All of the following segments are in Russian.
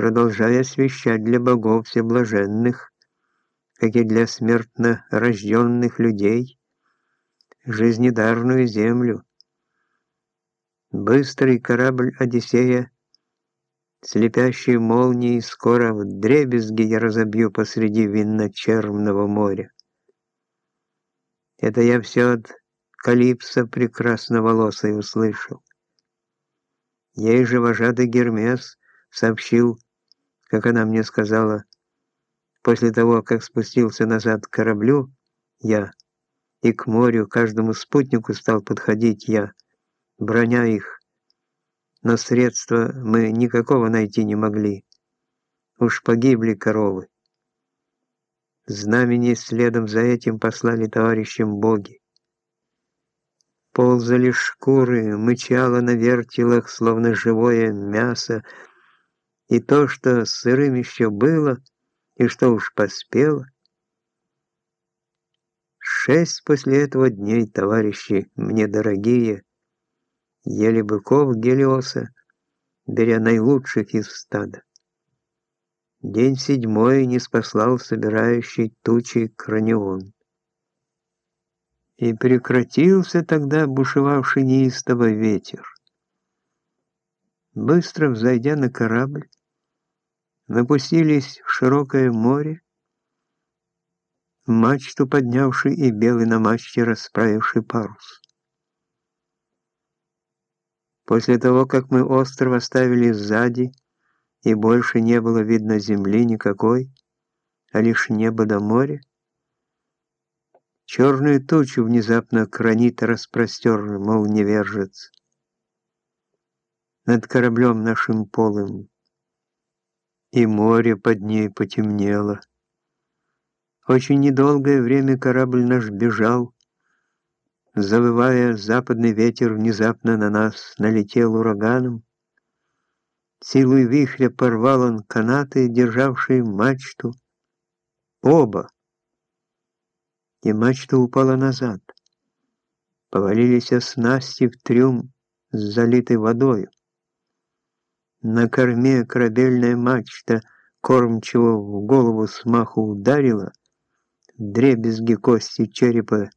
продолжая освящать для богов всеблаженных, как и для смертно рожденных людей, жизнедарную землю. Быстрый корабль Одиссея, слепящие молнии, скоро в дребезги я разобью посреди винно-черного моря. Это я все от Калипса прекрасноволосой услышал. Ей же вожатый Гермес сообщил, как она мне сказала, после того, как спустился назад к кораблю, я, и к морю каждому спутнику стал подходить я, броня их, но средства мы никакого найти не могли. Уж погибли коровы. Знамени следом за этим послали товарищам боги. Ползали шкуры, мычало на вертелах, словно живое мясо, и то, что сырым еще было, и что уж поспело. Шесть после этого дней, товарищи, мне дорогие, ели быков Гелиоса, беря наилучших из стада. День седьмой не спаслал собирающий тучи кранион. И прекратился тогда бушевавший неистово ветер. Быстро взойдя на корабль, напустились в широкое море, мачту поднявший и белый на мачте расправивший парус. После того, как мы остров оставили сзади, и больше не было видно земли никакой, а лишь небо до моря, Черную тучу внезапно кранит распростер, мол, невержец. Над кораблем нашим полым, и море под ней потемнело. Очень недолгое время корабль наш бежал, завывая западный ветер внезапно на нас налетел ураганом. Силой вихря порвал он канаты, державшие мачту. Оба! и мачта упала назад. Повалились снасти в трюм с залитой водою. На корме корабельная мачта кормчего в голову смаху ударила, дребезги кости черепа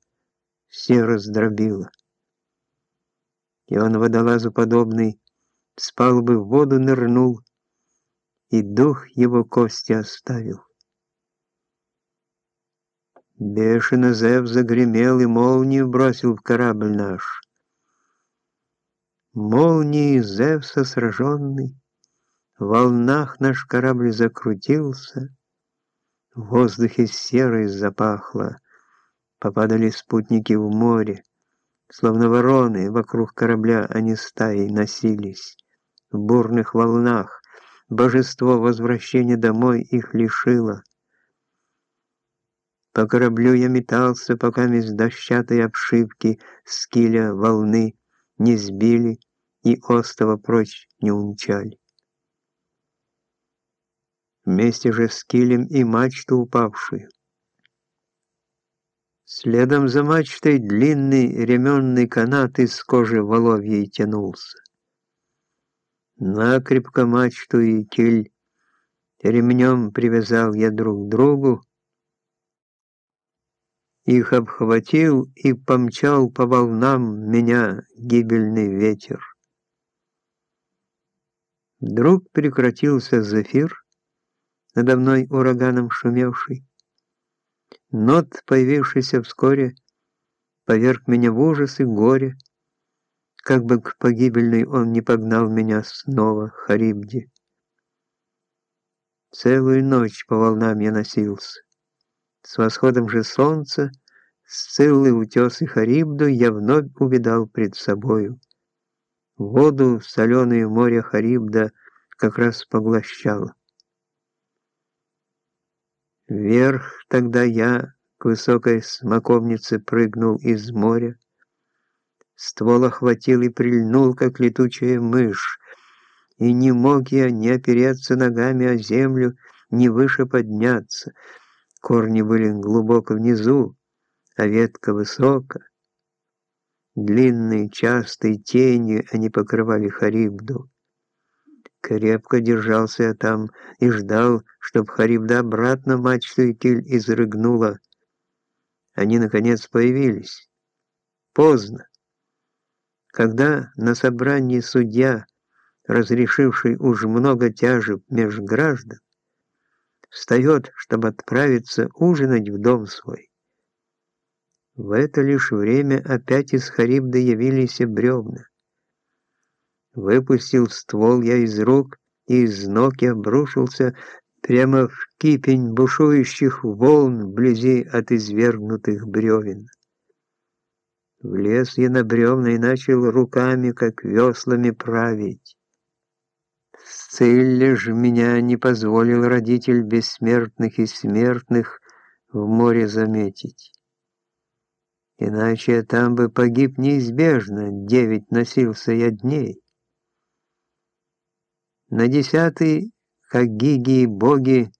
все раздробила. И он водолазу подобный спал бы в воду нырнул, и дух его кости оставил. Бешено Зев загремел и молнию бросил в корабль наш. Молнией Зевса сраженный, в волнах наш корабль закрутился, в воздухе серой запахло, попадали спутники в море, словно вороны, вокруг корабля они стаей носились. В бурных волнах божество возвращения домой их лишило. По кораблю я метался, пока из дощатой обшивки скиля волны не сбили и остова прочь не умчали. Вместе же с килем и мачту упавшую. Следом за мачтой длинный ременный канат из кожи воловьей тянулся. Накрепко мачту и киль ремнем привязал я друг к другу, их обхватил и помчал по волнам меня гибельный ветер. Вдруг прекратился зефир, надо мной ураганом шумевший. Нот, появившийся вскоре, поверг меня в ужас и горе, как бы к погибельной он не погнал меня снова, Харибди. Целую ночь по волнам я носился. С восходом же солнца, Сциллы, утес и Харибду я вновь увидал пред собою. Воду соленое море Харибда как раз поглощало. Вверх тогда я к высокой смоковнице прыгнул из моря, ствол охватил и прильнул, как летучая мышь, и не мог я ни опереться ногами о землю, ни выше подняться — Корни были глубоко внизу, а ветка высоко. Длинные, частые тени они покрывали Харибду. Крепко держался я там и ждал, чтоб Харибда обратно мачту и киль изрыгнула. Они, наконец, появились. Поздно. Когда на собрании судья, разрешивший уж много тяжеб меж граждан, встает, чтобы отправиться ужинать в дом свой, в это лишь время опять из Харибда явились и бревна. Выпустил ствол я из рук, и из ног я обрушился прямо в кипень бушующих волн вблизи от извергнутых бревен. Влез я на бревна и начал руками, как веслами, править. Сцилле же меня не позволил родитель бессмертных и смертных в море заметить. Иначе там бы погиб неизбежно, девять носился я дней. На десятый, как гиги и боги,